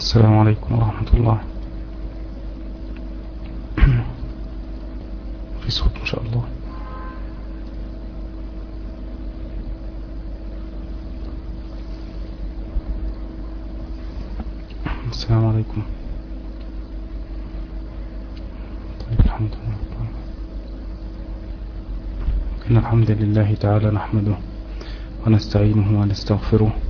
السلام عليكم ورحمة الله. في صوت إن شاء الله. السلام عليكم. طيب الحمد لله إن الحمد لله تعالى نحمده ونستعينه ونستغفره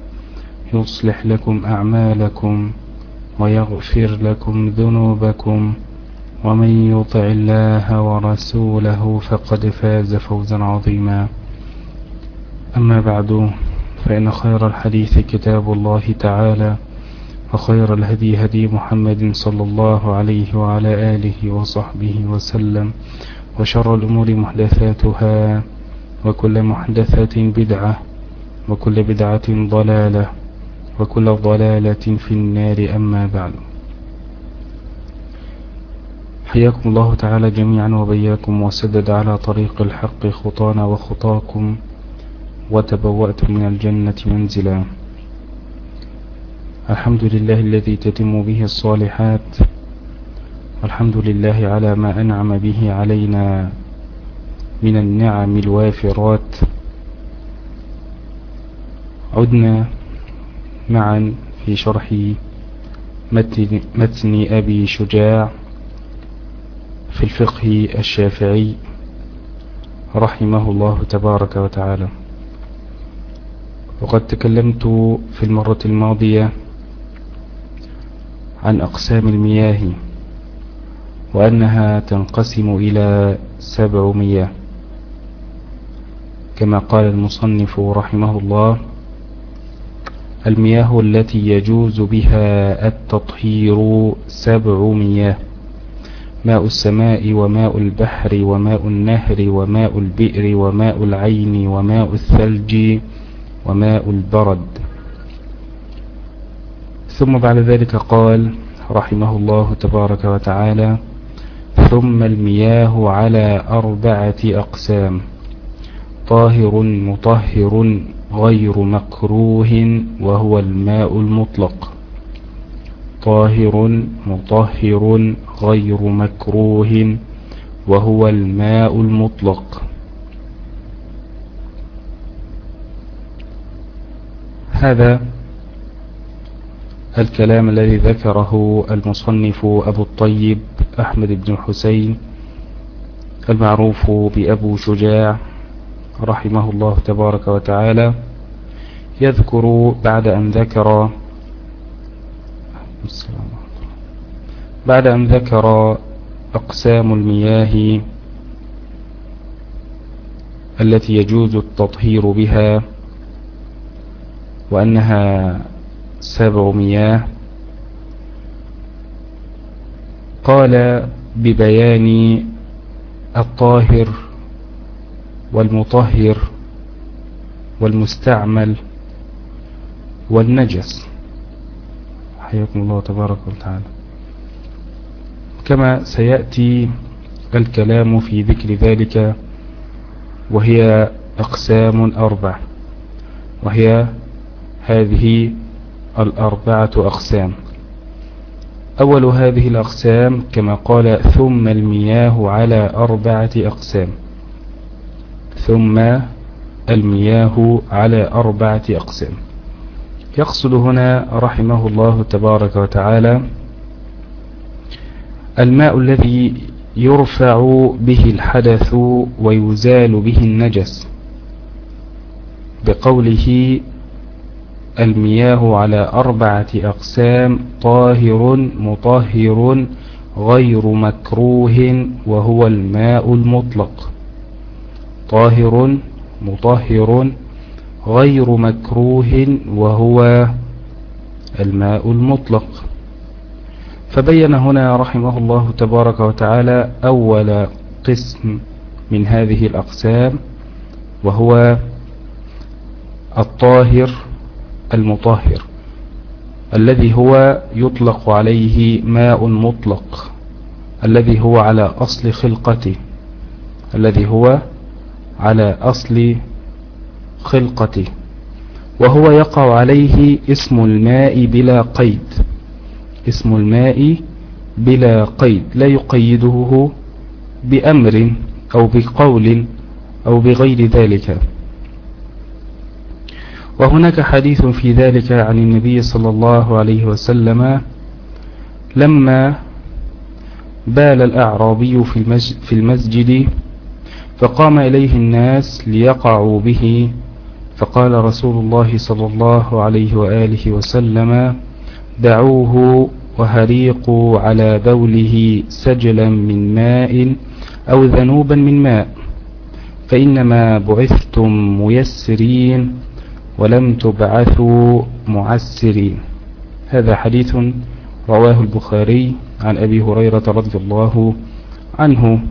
يصلح لكم أعمالكم ويغفر لكم ذنوبكم ومن يطع الله ورسوله فقد فاز فوزا عظيما. أما بعد فإن خير الحديث كتاب الله تعالى وخير الهدي هدي محمد صلى الله عليه وعلى آله وصحبه وسلم وشر الأمور محدثاتها وكل محدثة بدعة وكل بدعة ضلالة وكل ضلالة في النار أما بعد. حياكم الله تعالى جميعا وبياكم وسدد على طريق الحق خطانا وخطاكم وتبوأتم من الجنة منزلا. الحمد لله الذي تتم به الصالحات والحمد لله على ما أنعم به علينا من النعم الوافرات. عدنا معا في شرح متن, متن أبي شجاع في الفقه الشافعي رحمه الله تبارك وتعالى. وقد تكلمت في المرة الماضية عن أقسام المياه وأنها تنقسم إلى سبع مياه. كما قال المصنف رحمه الله المياه التي يجوز بها التطهير سبع مياه. ماء السماء وماء البحر وماء النهر وماء البئر وماء العين وماء الثلج وماء البرد. ثم بعد ذلك قال رحمه الله تبارك وتعالى ثم المياه على أربعة أقسام طاهر مطهر غير مكروه وهو الماء المطلق. طاهر مطهر غير مكروه وهو الماء المطلق. هذا الكلام الذي ذكره المصنف أبو الطيب أحمد بن حسين المعروف بأبو شجاع رحمه الله تبارك وتعالى يذكر بعد أن ذكر بعد أن ذكر أقسام المياه التي يجوز التطهير بها وأنها سبع مياه قال ببيان الطاهر والمطهر والمستعمل والنجس. حياكم الله تبارك وتعالى. كما سيأتي الكلام في ذكر ذلك وهي أقسام أربع وهي هذه الأربعة أقسام. أول هذه الأقسام كما قال ثم المياه على أربعة أقسام ثم المياه على أربعة أقسام. يقصد هنا رحمه الله تبارك وتعالى الماء الذي يرفع به الحدث ويزال به النجس بقوله المياه على أربعة أقسام طاهر مطهر غير مكروه وهو الماء المطلق. طاهر مطهر غير مكروه وهو الماء المطلق. فبين هنا رحمه الله تبارك وتعالى أول قسم من هذه الأقسام وهو الطاهر المطهر الذي هو يطلق عليه ماء مطلق الذي هو على أصل خلقته الذي هو على أصل خلقته وهو يقع عليه اسم الماء بلا قيد. اسم الماء بلا قيد لا يقيده بأمر أو بقول أو بغير ذلك. وهناك حديث في ذلك عن النبي صلى الله عليه وسلم لما بال الأعرابي في المسجد فقام إليه الناس ليقعوا به فقال رسول الله صلى الله عليه وآله وسلم دعوه وهريقوا على بوله سجلا من ماء أو ذنوبا من ماء فإنما بعثتم ميسرين ولم تبعثوا معسرين. هذا حديث رواه البخاري عن أبي هريرة رضي الله عنه.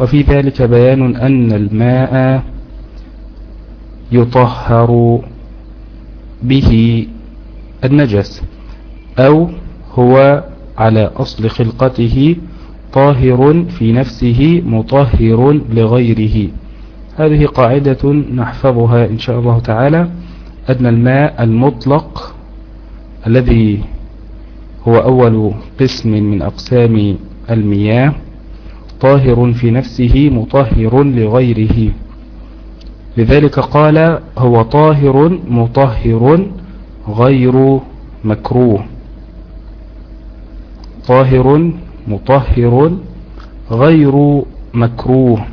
وفي ذلك بيان أن الماء يطهر به النجس أو هو على أصل خلقته طاهر في نفسه مطهر لغيره. هذه قاعدة نحفظها إن شاء الله تعالى أن الماء المطلق الذي هو أول قسم من أقسام المياه طاهر في نفسه مطهر لغيره. لذلك قال هو طاهر مطهر غير مكروه. طاهر مطهر غير مكروه.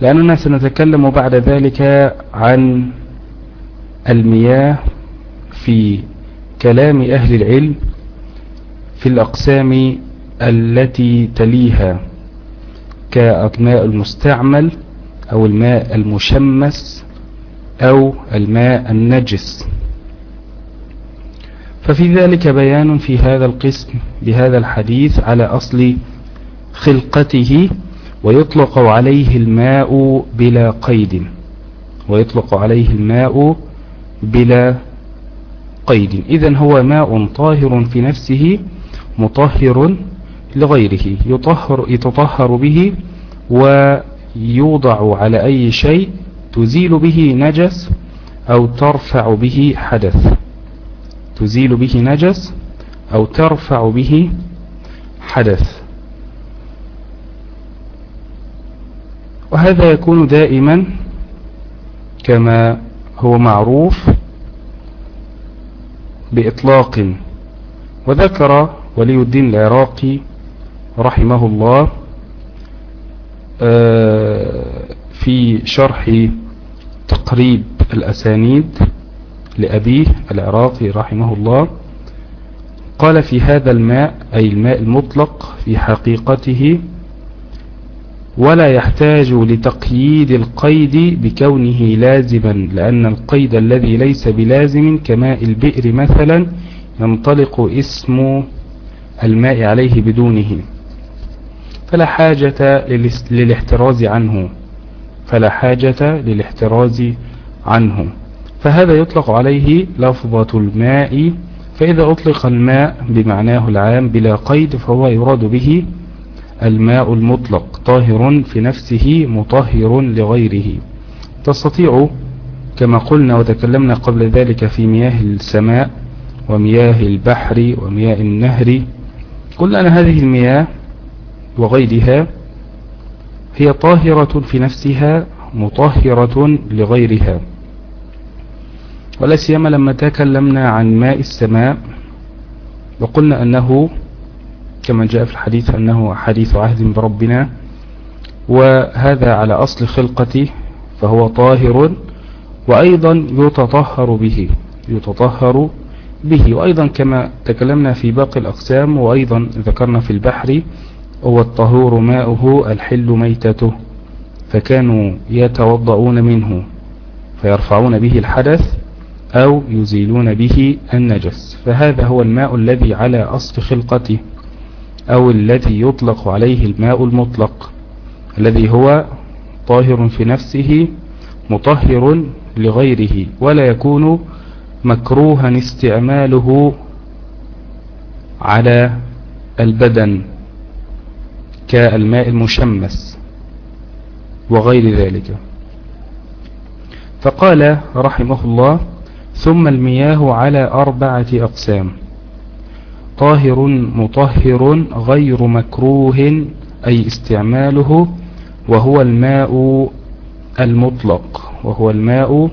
لأننا سنتكلم بعد ذلك عن المياه في كلام أهل العلم في الأقسام التي تليها كالماء المستعمل أو الماء المشمس أو الماء النجس. ففي ذلك بيان في هذا القسم بهذا الحديث على أصل خلقته ويطلق عليه الماء بلا قيد ويطلق عليه الماء بلا قيد. إذا هو ماء طاهر في نفسه مطهر لغيره يطهر يتطهر به ويوضع على أي شيء تزيل به نجس أو ترفع به حدث. تزيل به نجس أو ترفع به حدث. وهذا يكون دائما كما هو معروف بإطلاق. وذكر ولي الدين العراقي رحمه الله آه، في شرح تقريب الأسانيد لأبيه العراقي رحمه الله قال في هذا الماء أي الماء المطلق في حقيقته ولا يحتاج لتقييد القيد بكونه لازما لأن القيد الذي ليس بلازم كماء البئر مثلا ينطلق اسم الماء عليه بدونه. فلا حاجة للاحتراز عنه. فلا حاجة للاحتراز عنه. فهذا يطلق عليه لفظة الماء. فإذا أطلق الماء بمعناه العام بلا قيد فهو يراد به الماء المطلق. طاهر في نفسه مطهر لغيره. تستطيع كما قلنا وتكلمنا قبل ذلك في مياه السماء ومياه البحر ومياه النهر. قلنا أن هذه المياه وغيرها هي طاهرة في نفسها مطهرة لغيرها. ولا سيما لما تكلمنا عن ماء السماء وقلنا أنه كما جاء في الحديث أنه حديث عهد بربنا وهذا على أصل خلقته فهو طاهر وأيضا يتطهر به يتطهر به. وأيضا كما تكلمنا في باقي الأقسام وأيضا ذكرنا في البحر هو الطهور ماؤه الحل ميتته. فكانوا يتوضؤون منه فيرفعون به الحدث أو يزيلون به النجس. فهذا هو الماء الذي على أصل خلقته أو الذي يطلق عليه الماء المطلق الذي هو طاهر في نفسه مطهر لغيره ولا يكون مكروها استعماله على البدن. كالماء المشمس وغير ذلك. فقال رحمه الله ثم المياه على أربعة أقسام طاهر مطهر غير مكروه أي استعماله وهو الماء المطلق وهو الماء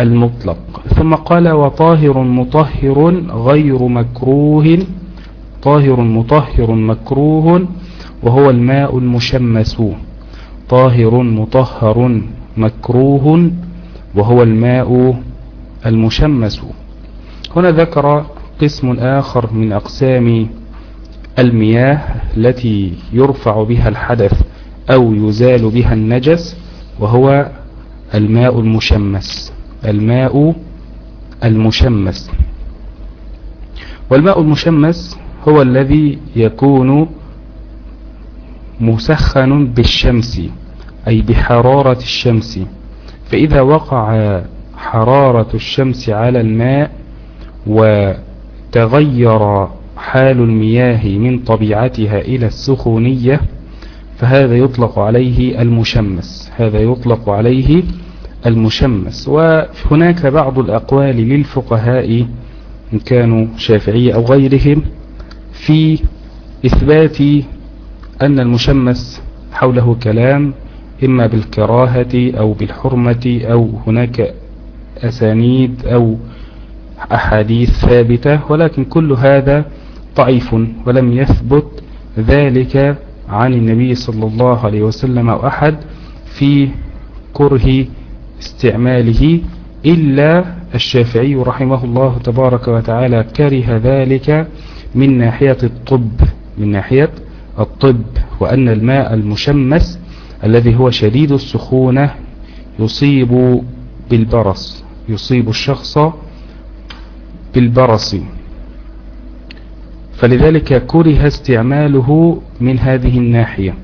المطلق. ثم قال وطاهر مطهر غير مكروه طاهر مطهر مكروه وهو الماء المشمس طاهر مطهر مكروه وهو الماء المشمس. هنا ذكر قسم آخر من أقسام المياه التي يرفع بها الحدث أو يزال بها النجس وهو الماء المشمس الماء المشمس. والماء المشمس هو الذي يكون مسخن بالشمس أي بحرارة الشمس. فإذا وقع حرارة الشمس على الماء وتغير حال المياه من طبيعتها إلى السخونية فهذا يطلق عليه المشمس. هذا يطلق عليه المشمس. وهناك بعض الأقوال للفقهاء إن كانوا شافعية أو غيرهم في إثبات أن المشمس حوله كلام إما بالكراهة أو بالحرمة أو هناك أسانيد أو أحاديث ثابتة ولكن كل هذا ضعيف ولم يثبت ذلك عن النبي صلى الله عليه وسلم أو أحد في كره استعماله إلا الشافعي رحمه الله تبارك وتعالى كره ذلك من ناحية الطب من ناحية الطب وأن الماء المشمس الذي هو شديد السخونة يصيب بالبرص يصيب الشخص بالبرص. فلذلك كره استعماله من هذه الناحية.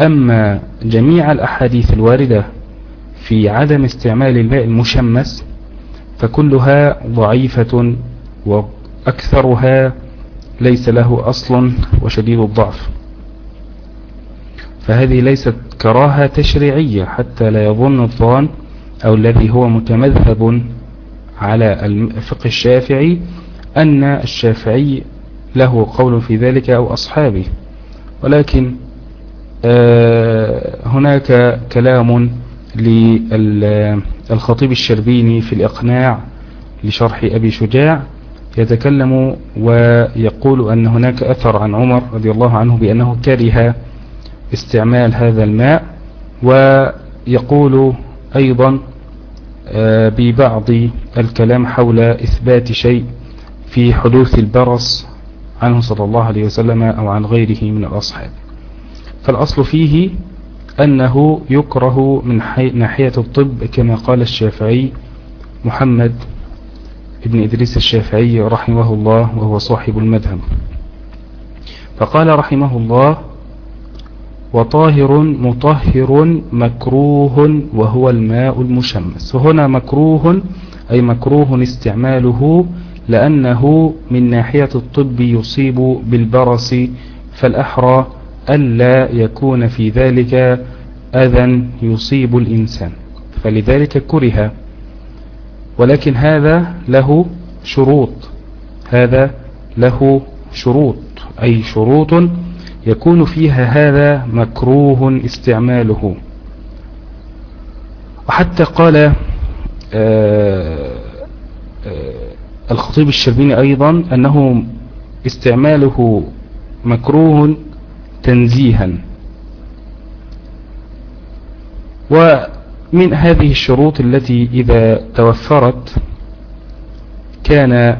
أما جميع الأحاديث الواردة في عدم استعمال الماء المشمس فكلها ضعيفة وأكثرها ليس له أصل وشديد الضعف. فهذه ليست كراهة تشريعية حتى لا يظن الظان أو الذي هو متمذهب على الفقه الشافعي أن الشافعي له قول في ذلك أو أصحابه. ولكن آه، هناك كلام للخطيب الشربيني في الإقناع لشرح أبي شجاع يتكلم ويقول أن هناك أثر عن عمر رضي الله عنه بأنه كره استعمال هذا الماء ويقول أيضا آه، ببعض الكلام حول إثبات شيء في حدوث البرص عنه صلى الله عليه وسلم أو عن غيره من الأصحاب. فالأصل فيه أنه يكره من ناحية الطب كما قال الشافعي محمد ابن إدريس الشافعي رحمه الله وهو صاحب المذهب. فقال رحمه الله وطاهر مطهر مكروه وهو الماء المشمس. وهنا مكروه أي مكروه استعماله لأنه من ناحية الطب يصيب بالبرص فالأحرى ألا يكون في ذلك أذى يصيب الإنسان. فلذلك كره ولكن هذا له شروط. هذا له شروط. أي شروط يكون فيها هذا مكروه استعماله. وحتى قال آه، آه، الخطيب الشربيني أيضا أنه استعماله مكروه تنزيها. ومن هذه الشروط التي إذا توفرت كان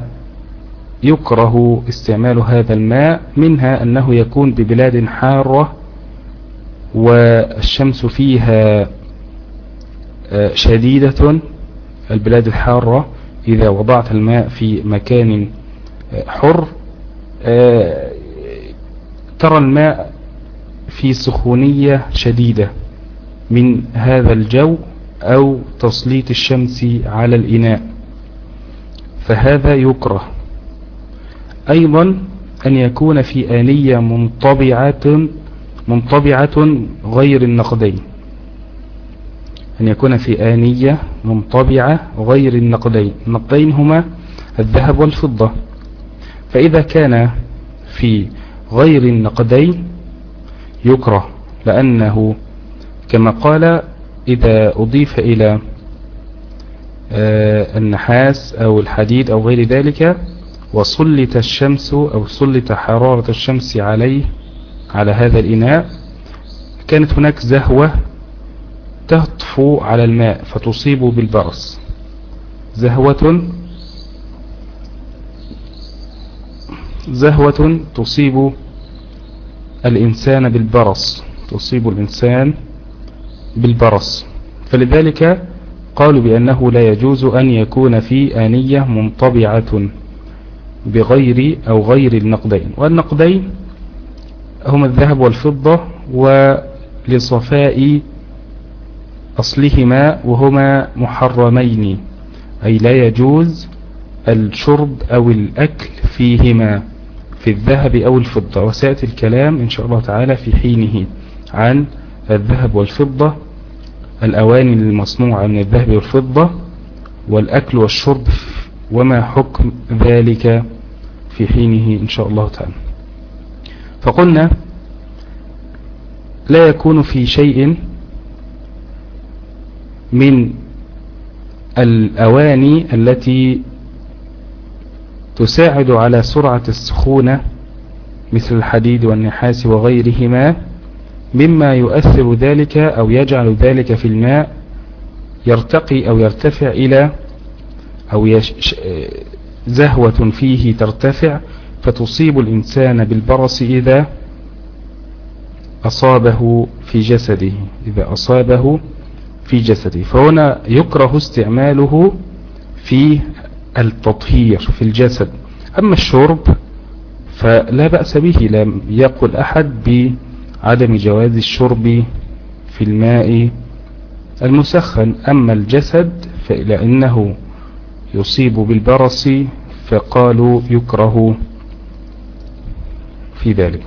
يكره استعمال هذا الماء منها أنه يكون ببلاد حارة والشمس فيها آه، شديدة البلاد الحارة. إذا وضعت الماء في مكان آه، حر آه، ترى الماء في سخونية شديدة. من هذا الجو أو تسليط الشمس على الإناء فهذا يكره. أيضا أن يكون في آنية منطبعة منطبعة غير النقدين. أن يكون في آنية منطبعة غير النقدين. النقدين هما الذهب والفضة. فإذا كان في غير النقدين يكره لأنه كما قال إذا أضيف إلى آه، النحاس أو الحديد أو غير ذلك وسلت الشمس أو سلت حرارة الشمس عليه على هذا الإناء كانت هناك زهوة تهطفو على الماء فتصيب بالبرص. زهوة زهوة تصيب الإنسان بالبرص تصيب الإنسان بالبرص. فلذلك قالوا بأنه لا يجوز أن يكون في آنية منطبعة بغير أو غير النقدين. والنقدين هما الذهب والفضة ولصفاء أصلهما وهما محرمين أي لا يجوز الشرب أو الأكل فيهما في الذهب أو الفضة. وسيأتي الكلام إن شاء الله تعالى في حينه عن الذهب والفضة الأواني المصنوعة من الذهب والفضة والأكل والشرب وما حكم ذلك في حينه إن شاء الله تعالى. فقلنا لا يكون في شيء من الأواني التي تساعد على سرعة السخونة مثل الحديد والنحاس وغيرهما مما يؤثر ذلك أو يجعل ذلك في الماء يرتقي أو يرتفع إلى أو. زهوة فيه ترتفع فتصيب الإنسان بالبرص إذا أصابه في جسده إذا أصابه في جسده فهنا يكره استعماله في التطهير في الجسد أما الشرب فلا بأس به لم يقل أحد بعدم جواز الشرب في الماء المسخن. أما الجسد فلأنه يصيب بالبرص فقالوا يكره في ذلك.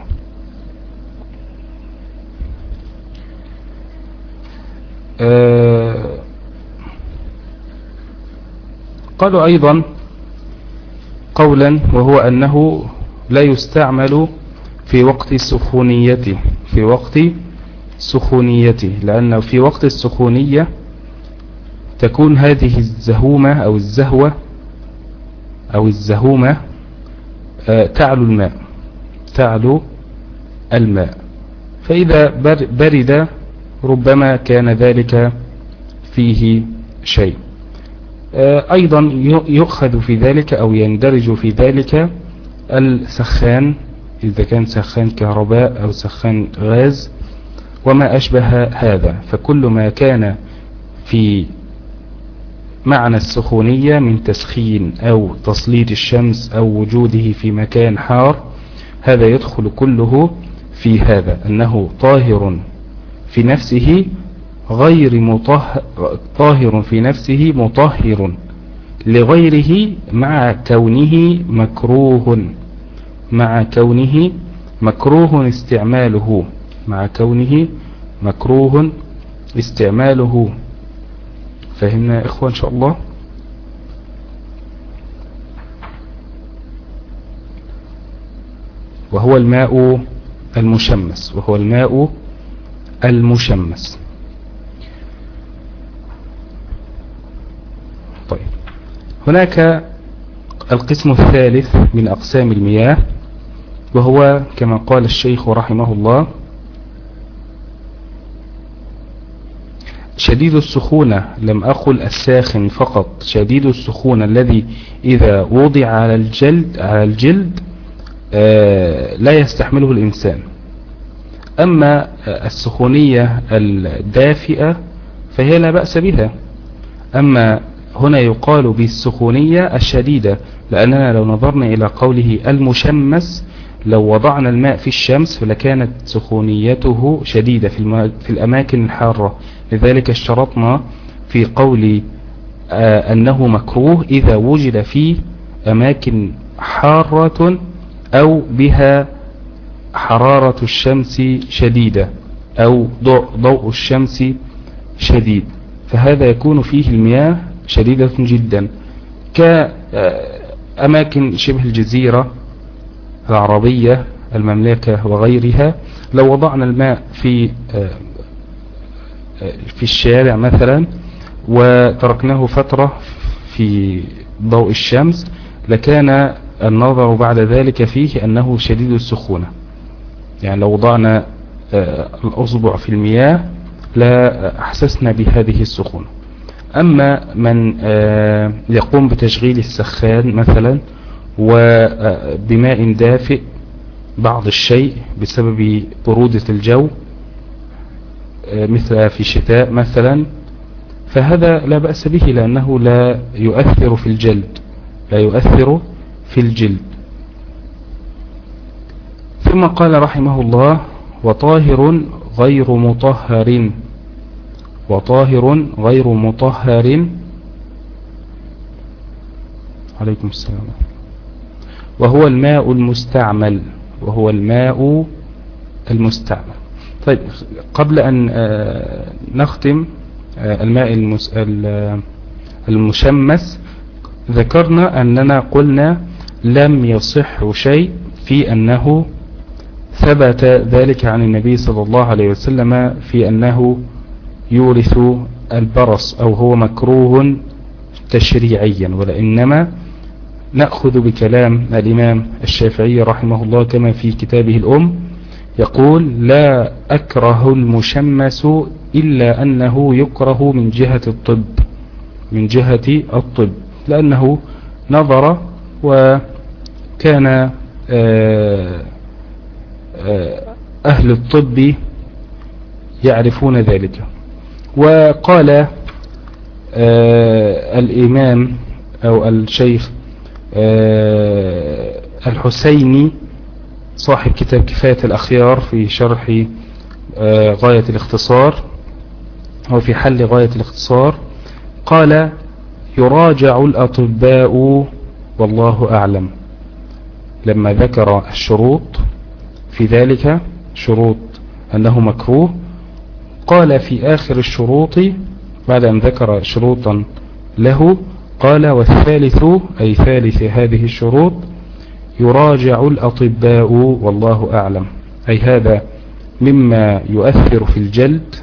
آه قالوا أيضا قولا وهو أنه لا يستعمل في وقت سخونيته. في وقت سخونيته لأنه في وقت السخونية تكون هذه الزهومة أو الزهوة أو الزهومة آه، تعلو الماء تعلو الماء. فإذا برد ربما كان ذلك فيه شيء. آه، أيضا يؤخذ في ذلك أو يندرج في ذلك السخان إذا كان سخان كهرباء أو سخان غاز وما أشبه هذا. فكل ما كان في معنى السخونية من تسخين أو تسليط الشمس أو وجوده في مكان حار هذا يدخل كله في هذا أنه طاهر في نفسه غير مطهر طاهر في نفسه مطهر لغيره مع كونه مكروه. مع كونه مكروه استعماله. مع كونه مكروه استعماله. فهمنا يا إخوة إن شاء الله؟ وهو الماء المشمس. وهو الماء المشمس. طيب. هناك القسم الثالث من أقسام المياه. وهو كما قال الشيخ رحمه الله شديد السخونة لم أقل الساخن فقط شديد السخونة الذي إذا وضع على الجلد, على الجلد آه، لا يستحمله الإنسان. أما السخونية الدافئة فهي لا بأس بها. أما هنا يقال بالسخونية الشديدة لأننا لو نظرنا إلى قوله المشمس لو وضعنا الماء في الشمس فلكانت سخونيته شديدة في الأماكن الحارة. لذلك اشترطنا في قول آه، أنه مكروه إذا وجد في أماكن حارة أو بها حرارة الشمس شديدة أو ضوء الشمس شديد. فهذا يكون فيه المياه شديدة جدا. كأماكن شبه الجزيرة العربية المملكة وغيرها لو وضعنا الماء في آه، في الشارع مثلا وتركناه فترة في ضوء الشمس لكان النظر بعد ذلك فيه أنه شديد السخونة. يعني لو وضعنا آه، الأصبع في المياه لا أحسسنا بهذه السخونة. أما من آه، يقوم بتشغيل السخان مثلا وبماء دافئ بعض الشيء بسبب برودة الجو مثل في الشتاء مثلا فهذا لا بأس به لأنه لا يؤثر في الجلد لا يؤثر في الجلد. ثم قال رحمه الله وطاهر غير مطهر وطاهر غير مطهر. عليكم السلام. وهو الماء المستعمل وهو الماء المستعمل. طيب قبل أن آه، نختم آه، الماء المشمس ذكرنا أننا قلنا لم يصح شيء في أنه ثبت ذلك عن النبي صلى الله عليه وسلم في أنه يورث البرص أو هو مكروه تشريعيا ولإنما نأخذ بكلام الإمام الشافعي رحمه الله كما في كتابه الأم يقول لا أكره المشمس إلا أنه يكره من جهة الطب من جهة الطب لأنه نظر وكان آه، آه، أهل الطب يعرفون ذلك. وقال آه، الإمام أو الشيخ الحسيني صاحب كتاب كفاية الأخيار في شرح غاية الاختصار. أو في حل غاية الاختصار. قال يراجع الأطباء والله أعلم. لما ذكر الشروط في ذلك شروط أنه مكروه قال في آخر الشروط بعد أن ذكر شروطا له قال والثالث أي ثالث هذه الشروط يراجع الأطباء والله أعلم. أي هذا مما يؤثر في الجلد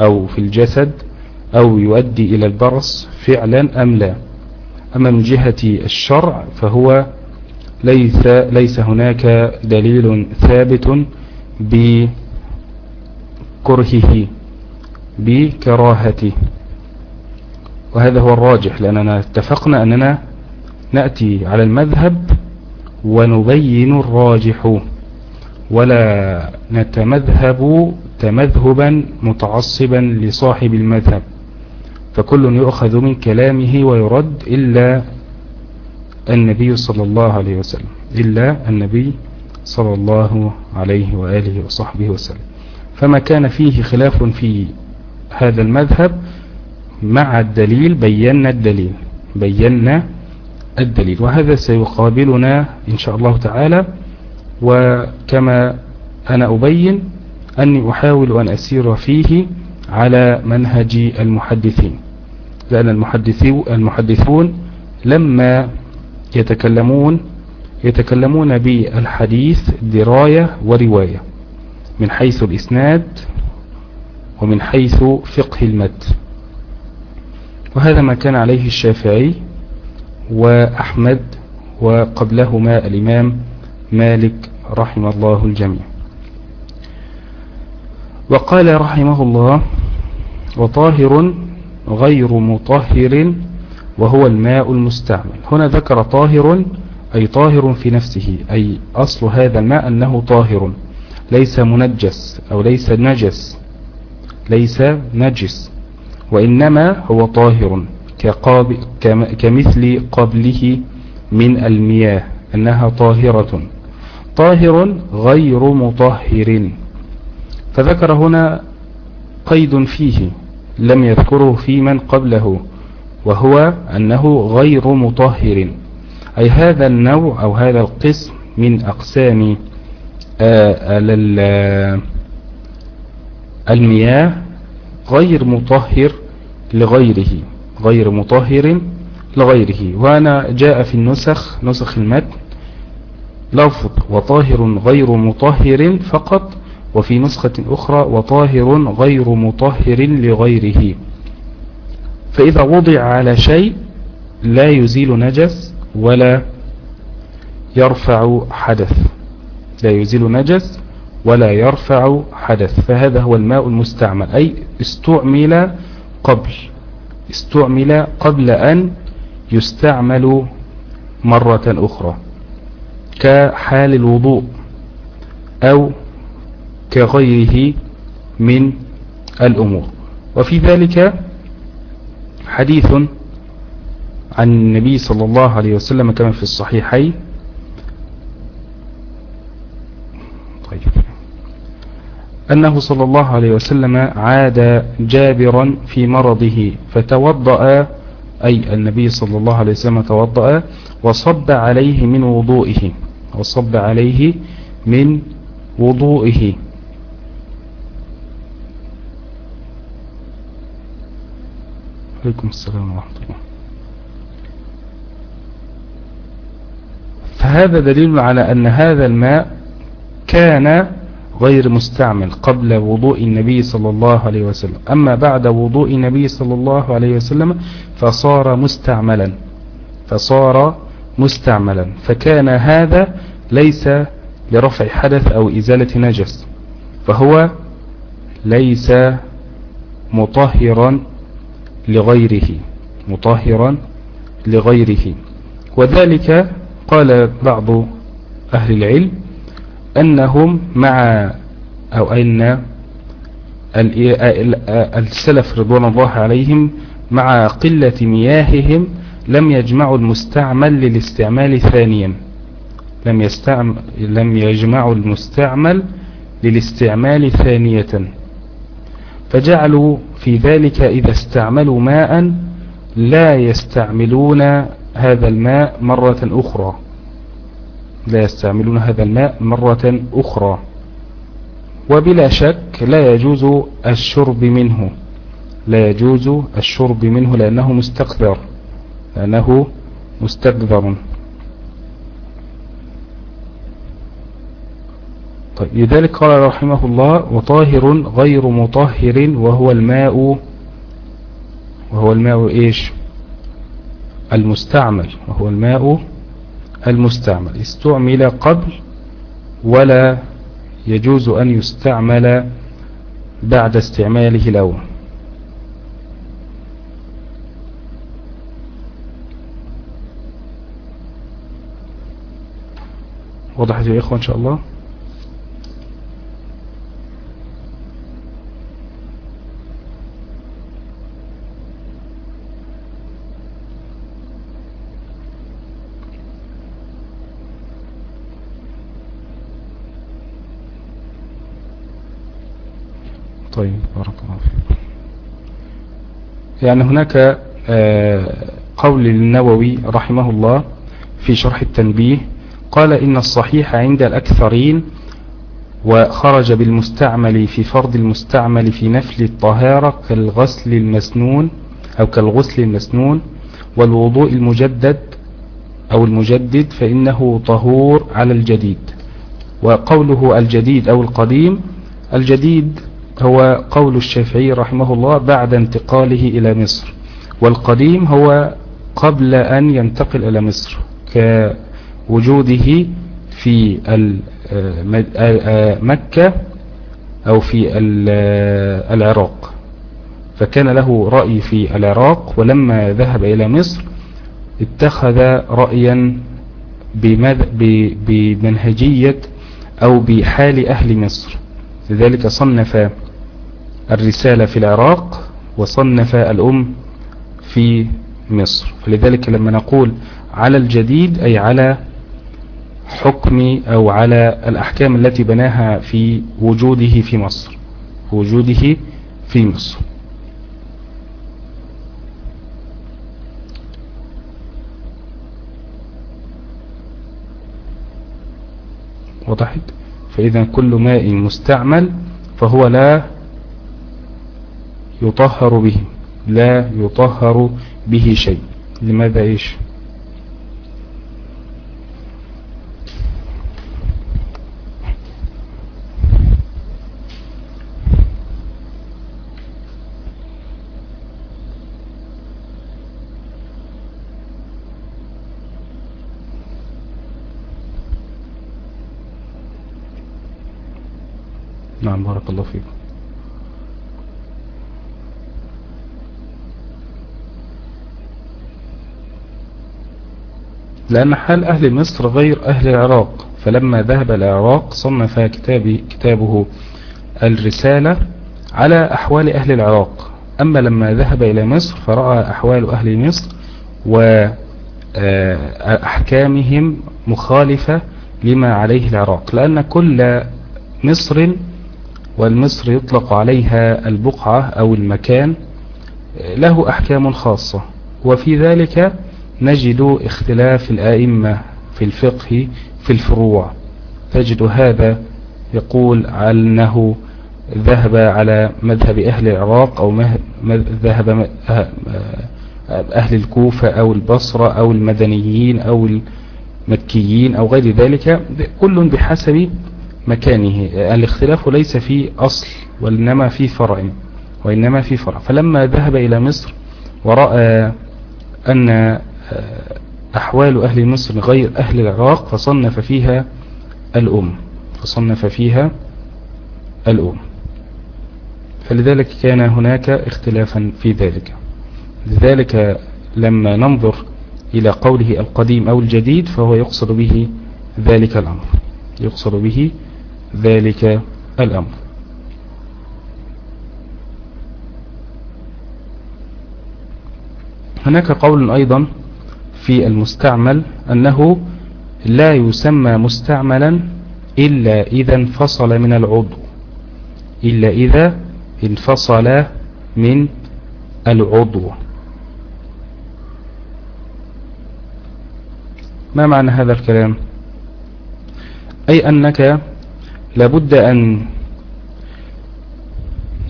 أو في الجسد أو يؤدي إلى البرص فعلا أم لا. أما من جهة الشرع فهو ليس, ليس هناك دليل ثابت بكرهه بكراهته. وهذا هو الراجح لأننا اتفقنا أننا نأتي على المذهب ونبين الراجح ولا نتمذهب تمذهبا متعصبا لصاحب المذهب فكل يؤخذ من كلامه ويرد إلا النبي صلى الله عليه وسلم إلا النبي صلى الله عليه وآله وصحبه وسلم. فما كان فيه خلاف في هذا المذهب مع الدليل بينا الدليل بينا الدليل. وهذا سيقابلنا إن شاء الله تعالى. وكما أنا أبين أني أحاول أن أسير فيه على منهج المحدثين. لأن المحدثون لما يتكلمون يتكلمون بالحديث دراية ورواية من حيث الإسناد ومن حيث فقه المد وهذا ما كان عليه الشافعي وأحمد وقبلهما الإمام مالك رحم الله الجميع. وقال رحمه الله وطاهر غير مطهر وهو الماء المستعمل. هنا ذكر طاهر أي طاهر في نفسه أي أصل هذا الماء أنه طاهر ليس منجس أو ليس نجس ليس نجس. وإنما هو طاهر كمثل قبله من المياه أنها طاهرة. طاهر غير مطهر. فذكر هنا قيد فيه لم يذكره في من قبله وهو أنه غير مطهر. أي هذا النوع أو هذا القسم من أقسام آه، المياه غير مطهر. لغيره غير مطهر لغيره. وأنا جاء في النسخ نسخ المتن لفظ وطاهر غير مطهر فقط وفي نسخة أخرى وطاهر غير مطهر لغيره. فإذا وضع على شيء لا يزيل نجس ولا يرفع حدث. لا يزيل نجس ولا يرفع حدث. فهذا هو الماء المستعمل أي استعمل قبل استعمل قبل أن يستعمل مرة أخرى كحال الوضوء أو كغيره من الأمور. وفي ذلك حديث عن النبي صلى الله عليه وسلم كما في الصحيحين طيب أنه صلى الله عليه وسلم عاد جابرا في مرضه فتوضأ أي النبي صلى الله عليه وسلم توضأ وصب عليه من وضوئه وصب عليه من وضوئه. عليكم السلام ورحمة الله. فهذا دليل على أن هذا الماء كان غير مستعمل قبل وضوء النبي صلى الله عليه وسلم. أما بعد وضوء النبي صلى الله عليه وسلم فصار مستعملا. فصار مستعملا. فكان هذا ليس لرفع حدث أو إزالة نجس. فهو ليس مطهرا لغيره. مطهرا لغيره. وذلك قال بعض أهل العلم أنهم مع أو أن السلف رضوان الله عليهم مع قلة مياههم لم يجمعوا المستعمل للاستعمال ثانيا. لم, يستعمل لم يجمعوا المستعمل للاستعمال ثانية. فجعلوا في ذلك إذا استعملوا ماء لا يستعملون هذا الماء مرة أخرى. لا يستعملون هذا الماء مرة أخرى. وبلا شك لا يجوز الشرب منه. لا يجوز الشرب منه لأنه مستقذر لأنه مستقذر طيب لذلك قال رحمه الله وطاهر غير مطهر وهو الماء وهو الماء إيش؟ المستعمل. وهو الماء المستعمل. استعمل قبل ولا يجوز أن يستعمل بعد استعماله الأول. وضحت يا إخوة إن شاء الله؟ طيب بارك الله فيك. يعني هناك آه، قول للنووي رحمه الله في شرح التنبيه قال إن الصحيح عند الأكثرين وخرج بالمستعمل في فرض المستعمل في نفل الطهارة كالغسل المسنون أو كالغسل المسنون والوضوء المجدد أو المجدد فإنه طهور على الجديد. وقوله الجديد أو القديم الجديد هو قول الشافعي رحمه الله بعد انتقاله إلى مصر. والقديم هو قبل أن ينتقل إلى مصر كوجوده في مكة أو في العراق. فكان له رأي في العراق ولما ذهب إلى مصر اتخذ رأيا بمنهجية أو بحال أهل مصر. لذلك صنف الرسالة في العراق وصنف الأم في مصر. فلذلك لما نقول على الجديد أي على حكم أو على الأحكام التي بناها في وجوده في مصر وجوده في مصر. وضحت؟ فإذا كل ماء مستعمل فهو لا يطهر به. لا يطهر به شيء. لماذا إيش؟ نعم بارك الله فيكم. لأن حال أهل مصر غير أهل العراق. فلما ذهب العراق صنف كتاب كتابه الرسالة على أحوال أهل العراق. أما لما ذهب إلى مصر فرأى أحوال أهل مصر وأحكامهم مخالفة لما عليه العراق. لأن كل مصر والمصر يطلق عليها البقعة أو المكان له أحكام خاصة. وفي ذلك نجد اختلاف الآئمة في الفقه في الفروع. تجد هذا يقول أنه ذهب على مذهب أهل العراق أو ذهب أهل الكوفة أو البصرة أو المدنيين أو المكيين أو غير ذلك كل بحسب مكانه. الاختلاف ليس في أصل وإنما في فرع وإنما في فرع. فلما ذهب إلى مصر ورأى أن أحوال أهل مصر غير أهل العراق فصنف فيها الأم فصنف فيها الأم. فلذلك كان هناك اختلافا في ذلك. لذلك لما ننظر إلى قوله القديم أو الجديد فهو يقصد به ذلك الأمر. يقصد به ذلك الأمر. هناك قول أيضا في المستعمل أنه لا يسمى مستعملا إلا إذا انفصل من العضو إلا إذا انفصل من العضو. ما معنى هذا الكلام؟ أي أنك لابد أن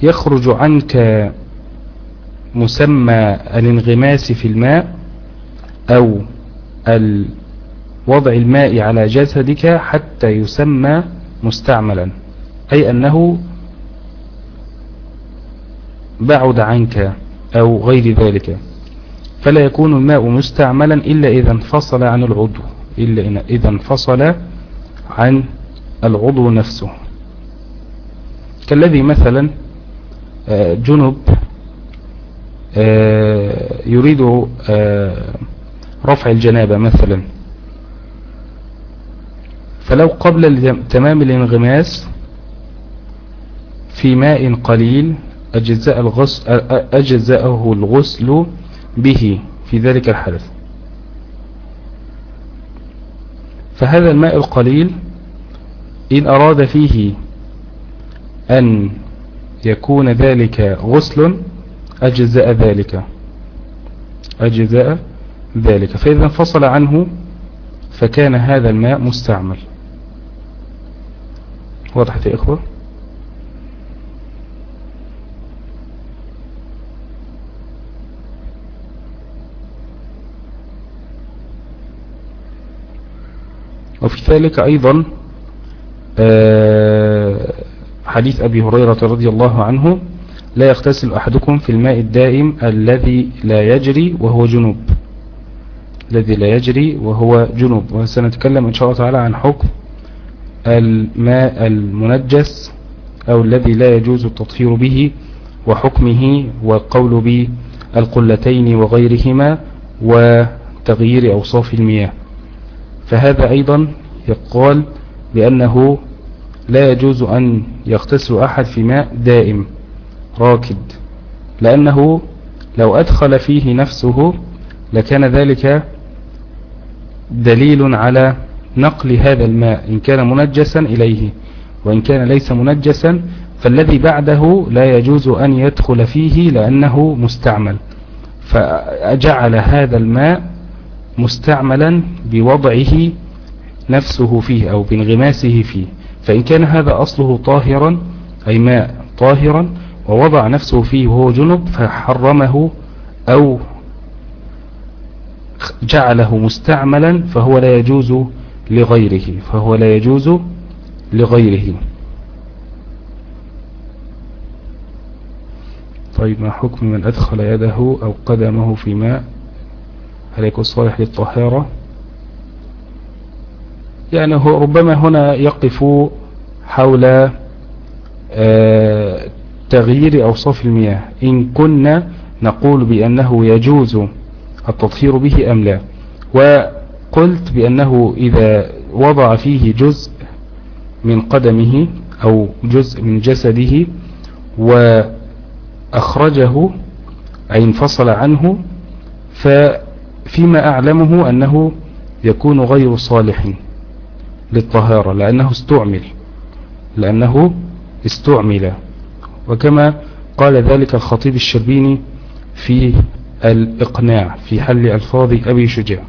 يخرج عنك مسمى الانغماس في الماء أو وضع الماء على جسدك حتى يسمى مستعملا أي أنه بعد عنك أو غير ذلك. فلا يكون الماء مستعملا إلا إذا انفصل عن العضو إلا إذا انفصل عن العضو نفسه. كالذي مثلا آه، جنب آه، يريد آه، رفع الجنابة مثلا. فلو قبل تمام الانغماس في ماء قليل أجزاء الغسل أجزاءه الغسل به في ذلك الحدث. فهذا الماء القليل إن أراد فيه أن يكون ذلك غسل أجزاء ذلك. أجزاء ذلك. فإذا انفصل عنه فكان هذا الماء مستعمل. وضحت يا إخوة؟ وفي ذلك أيضا آه، حديث أبي هريرة رضي الله عنه لا يغتسل أحدكم في الماء الدائم الذي لا يجري وهو جنوب. الذي لا يجري وهو جنوب. وسنتكلم إن شاء الله تعالى عن حكم الماء المنجس أو الذي لا يجوز التطهير به وحكمه والقول بالقلتين وغيرهما وتغيير أوصاف المياه. فهذا أيضا يقال بأنه لا يجوز أن يغتسل أحد في ماء دائم راكد. لأنه لو أدخل فيه نفسه لكان ذلك دليل على نقل هذا الماء إن كان منجسا إليه وإن كان ليس منجسا فالذي بعده لا يجوز أن يدخل فيه لأنه مستعمل. فجعل هذا الماء مستعملا بوضعه نفسه فيه أو بانغماسه فيه. فإن كان هذا أصله طاهرا أي ماء طاهرا ووضع نفسه فيه وهو جنب فحرمه أو جعله مستعملا فهو لا يجوز لغيره فهو لا يجوز لغيره. طيب ما حكم من أدخل يده أو قدمه في ماء؟ هل يكون صالح للطهارة؟ يعني هو ربما هنا يقف حول آه، تغيير أوصاف المياه. إن كنا نقول بأنه يجوز التطهير به أم لا؟ وقلت بأنه إذا وضع فيه جزء من قدمه أو جزء من جسده وأخرجه أي انفصل عنه ففيما أعلمه أنه يكون غير صالح للطهارة لأنه استعمل لأنه استعمل. وكما قال ذلك الخطيب الشربيني في الإقناع في حل ألفاظ أبي شجاع.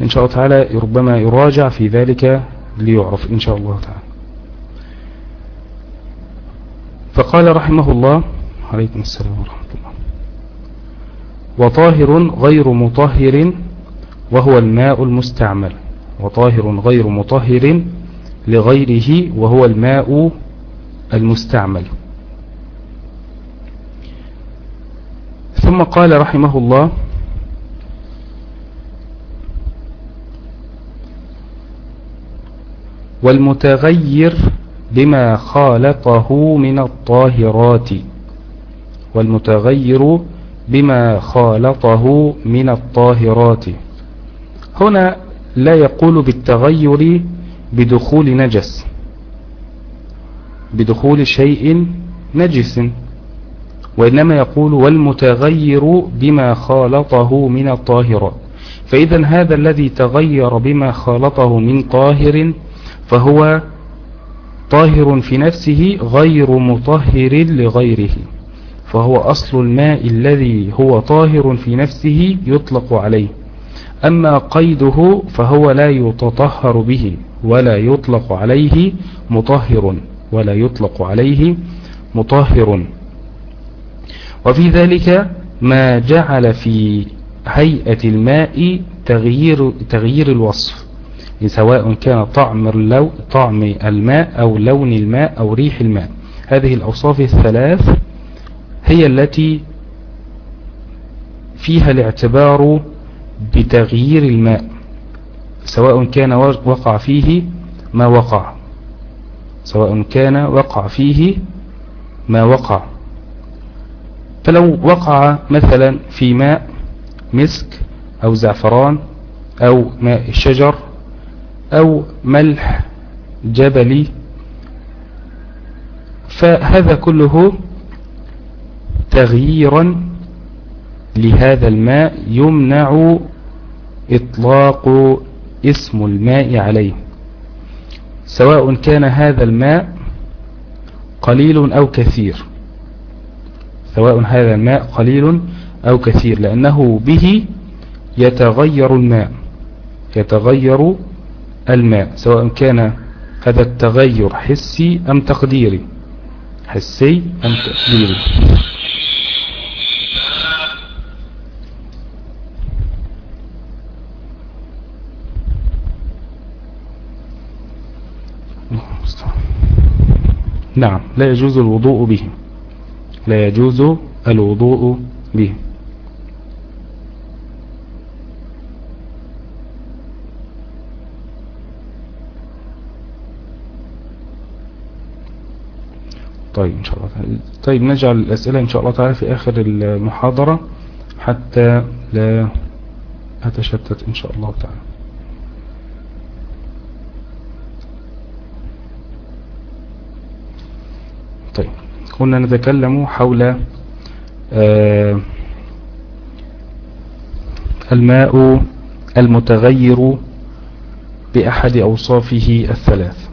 إن شاء الله تعالى ربما يراجع في ذلك ليعرف إن شاء الله تعالى. فقال رحمه الله عليكم السلام ورحمة الله. وطاهر غير مطهر وهو الماء المستعمل. وطاهر غير مطهر لغيره وهو الماء المستعمل. ثم قال رحمه الله والمتغير بما خالطه من الطاهرات والمتغير بما خالطه من الطاهرات. هنا لا يقول بالتغير بدخول نجس بدخول شيء نجس. وإنما يقول والمتغير بما خالطه من الطاهرات فإذا هذا الذي تغير بما خالطه من طاهر فهو طاهر في نفسه غير مطهر لغيره. فهو أصل الماء الذي هو طاهر في نفسه يطلق عليه. أما قيده فهو لا يتطهر به ولا يطلق عليه مطهر ولا يطلق عليه مطهر. وفي ذلك ما جعل في هيئة الماء تغيير, تغيير الوصف سواء كان طعم, اللو طعم الماء أو لون الماء أو ريح الماء. هذه الأوصاف الثلاث هي التي فيها الاعتبار بتغيير الماء سواء كان وقع فيه ما وقع سواء كان وقع فيه ما وقع. فلو وقع مثلا في ماء مسك أو زعفران أو ماء الشجر أو ملح جبلي فهذا كله تغييرا لهذا الماء يمنع إطلاق اسم الماء عليه. سواء كان هذا الماء قليل أو كثير. سواء هذا الماء قليل أو كثير لأنه به يتغير الماء يتغير الماء سواء كان هذا التغير حسي أم تقديري. حسي أم تقديري. نعم لا يجوز الوضوء به. لا يجوز الوضوء به. طيب إن شاء الله تعالى. طيب نجعل الأسئلة إن شاء الله تعالى في آخر المحاضرة حتى لا أتشتت إن شاء الله تعالى. كنا نتكلم حول آه الماء المتغير بأحد أوصافه الثلاث.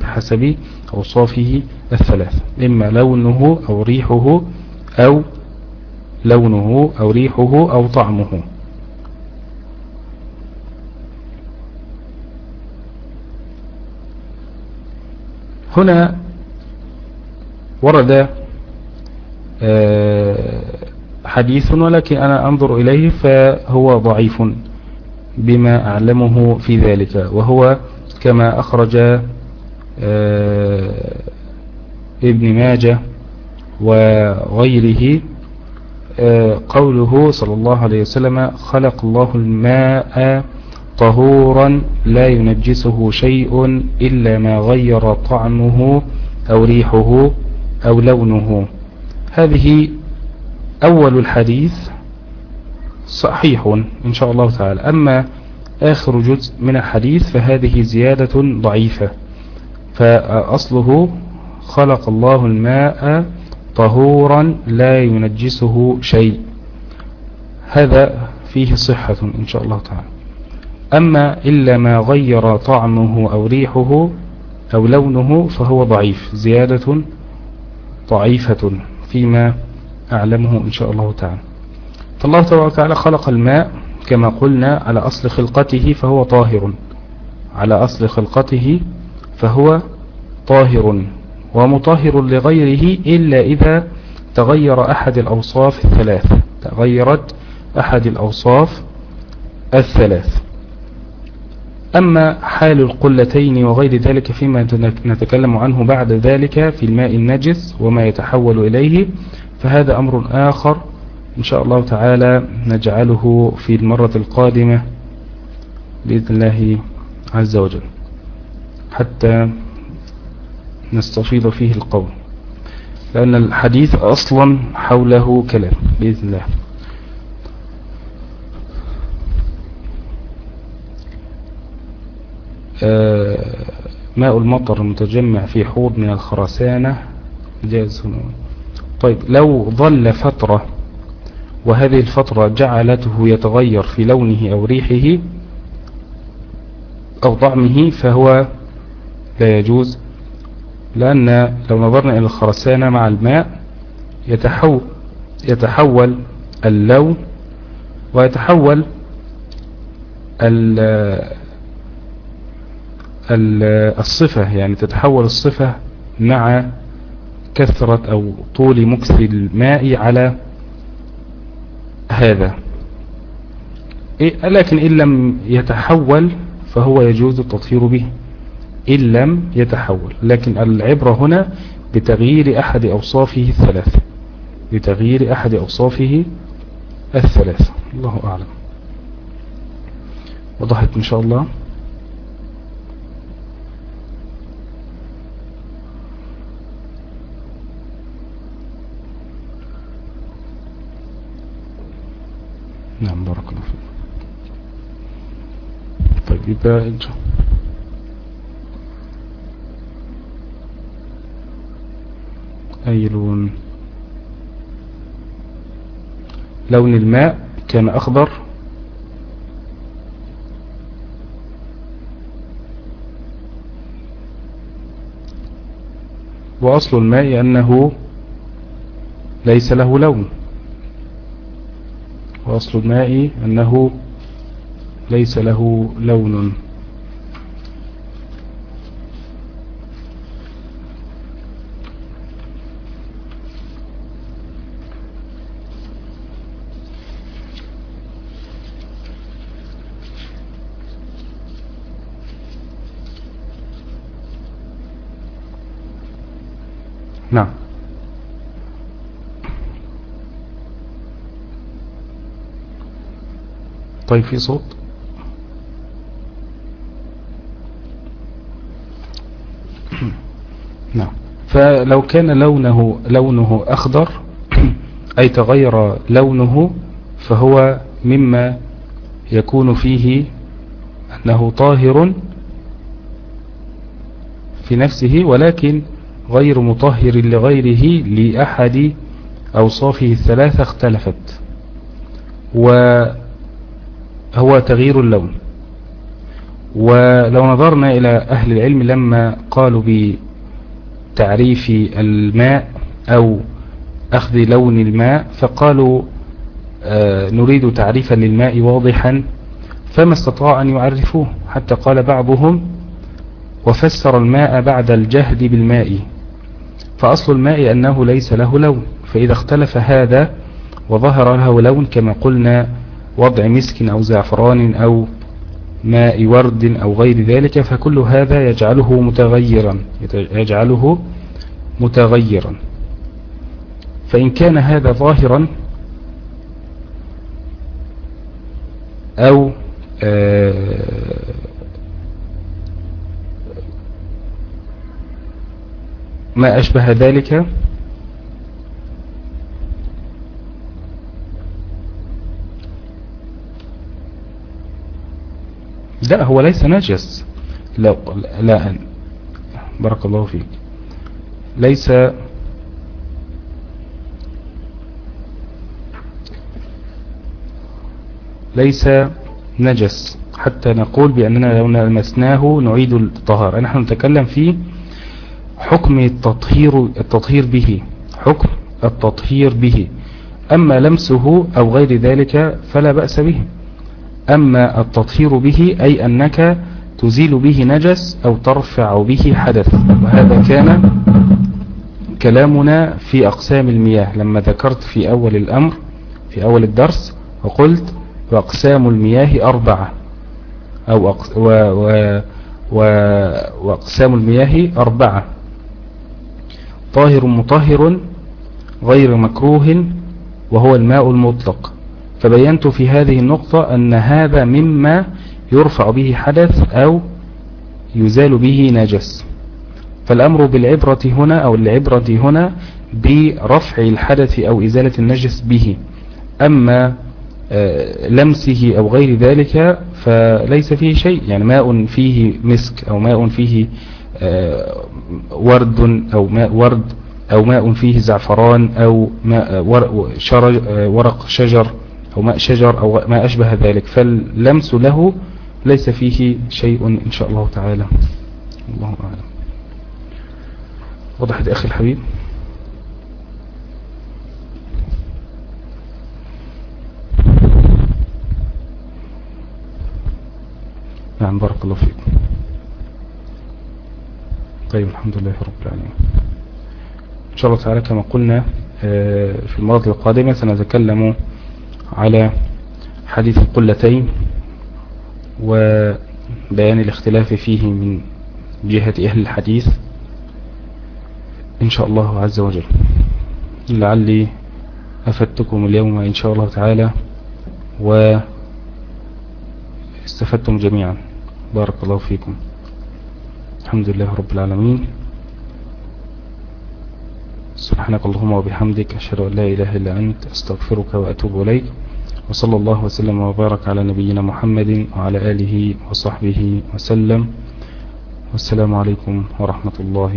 بحسب أوصافه الثلاث. إما لونه أو ريحه أو لونه أو ريحه أو طعمه. هنا ورد آه، حديث ولكن أنا أنظر إليه فهو ضعيف بما أعلمه في ذلك وهو كما أخرج آه، ابن ماجه وغيره آه، قوله صلى الله عليه وسلم خلق الله الماء طهورا لا ينجسه شيء إلا ما غير طعمه أو ريحه أو لونه. هذه أول الحديث صحيح إن شاء الله تعالى. أما آخر جزء من الحديث فهذه زيادة ضعيفة. فأصله خلق الله الماء طهورا لا ينجسه شيء. هذا فيه صحة إن شاء الله تعالى. أما إلا ما غير طعمه أو ريحه أو لونه فهو ضعيف زيادة ضعيفة فيما أعلمه إن شاء الله تعالى. فالله تبارك وتعالى خلق الماء كما قلنا على أصل خلقته فهو طاهر. على أصل خلقته فهو طاهر ومطهر لغيره إلا إذا تغير أحد الأوصاف الثلاث. تغيرت أحد الأوصاف الثلاث. أما حال القلتين وغير ذلك فيما نتكلم عنه بعد ذلك في الماء النجس وما يتحول إليه فهذا أمر آخر إن شاء الله تعالى نجعله في المرة القادمة بإذن الله عز وجل حتى نستفيض فيه القول لأن الحديث أصلا حوله كلام بإذن الله آه، ماء المطر المتجمع في حوض من الخرسانة. جاز. طيب لو ظل فترة وهذه الفترة جعلته يتغير في لونه أو ريحه أو طعمه فهو لا يجوز لأن لو نظرنا إلى الخرسانة مع الماء يتحول, يتحول اللون ويتحول الصفة يعني تتحول الصفة مع كثرة أو طول مكس الماء على هذا. لكن إن لم يتحول فهو يجوز التطهير به. إن لم يتحول. لكن العبرة هنا بتغيير أحد أوصافه الثلاثة بتغيير أحد أوصافه الثلاثة الله أعلم. وضحت إن شاء الله. نعم بارك الله فيك. طيب يبقى إن شاء لون لون الماء كان أخضر. وأصل الماء أنه ليس له لون. وأصل الماء أنه ليس له لون. نعم. طيب في صوت؟ فلو كان لونه لونه أخضر أي تغير لونه فهو مما يكون فيه أنه طاهر في نفسه ولكن غير مطهر لغيره لأحد أوصافه الثلاثة اختلفت. وهو تغيير اللون. ولو نظرنا إلى أهل العلم لما قالوا بتعريف الماء أو أخذ لون الماء فقالوا آه، نريد تعريفا للماء واضحا فما استطاع أن يعرفوه. حتى قال بعضهم وفسر الماء بعد الجهد بالماء. فأصل الماء أنه ليس له لون. فإذا اختلف هذا وظهر له لون كما قلنا وضع مسك أو زعفران أو ماء ورد أو غير ذلك فكل هذا يجعله متغيرا يجعله متغيرا. فإن كان هذا ظاهرا أو آه، ما أشبه ذلك لا هو ليس نجس. لا لا بارك الله فيك. ليس ليس نجس. حتى نقول بأننا لو لمسناه نعيد الطهارة. نحن نتكلم في حكم التطهير, التطهير به. حكم التطهير به. أما لمسه أو غير ذلك فلا بأس به. أما التطهير به أي أنك تزيل به نجس أو ترفع به حدث. وهذا كان كلامنا في أقسام المياه. لما ذكرت في أول الأمر في أول الدرس وقلت وأقسام المياه أربعة. أو أقس و و و وأقسام المياه أربعة. طاهر مطهر غير مكروه وهو الماء المطلق. فبينت في هذه النقطة أن هذا مما يرفع به حدث أو يزال به نجس. فالأمر بالعبرة هنا أو العبرة هنا برفع الحدث أو إزالة النجس به. أما آه، لمسه أو غير ذلك فليس فيه شيء يعني ماء فيه مسك أو ماء فيه آه، ورد أو ماء ورد أو ماء فيه زعفران أو ماء ورق شجر أو ماء شجر أو ما أشبه ذلك فاللمس له ليس فيه شيء إن شاء الله تعالى. الله أعلم. وضحت أخي الحبيب. نعم بارك الله فيكم طيب الحمد لله رب العالمين. إن شاء الله تعالى كما قلنا آه، في المرة القادمة سنتكلم على حديث القلتين وبيان الاختلاف فيه من جهة أهل الحديث إن شاء الله عز وجل. لعلي أفدتكم اليوم إن شاء الله تعالى واستفدتم جميعا. بارك الله فيكم. الحمد لله رب العالمين. سبحانك اللهم وبحمدك أشهد أن لا إله إلا أنت أستغفرك وأتوب إليك. وصلى الله وسلم وبارك على نبينا محمد وعلى آله وصحبه وسلم. والسلام عليكم ورحمة الله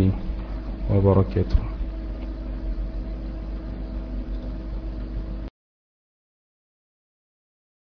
وبركاته.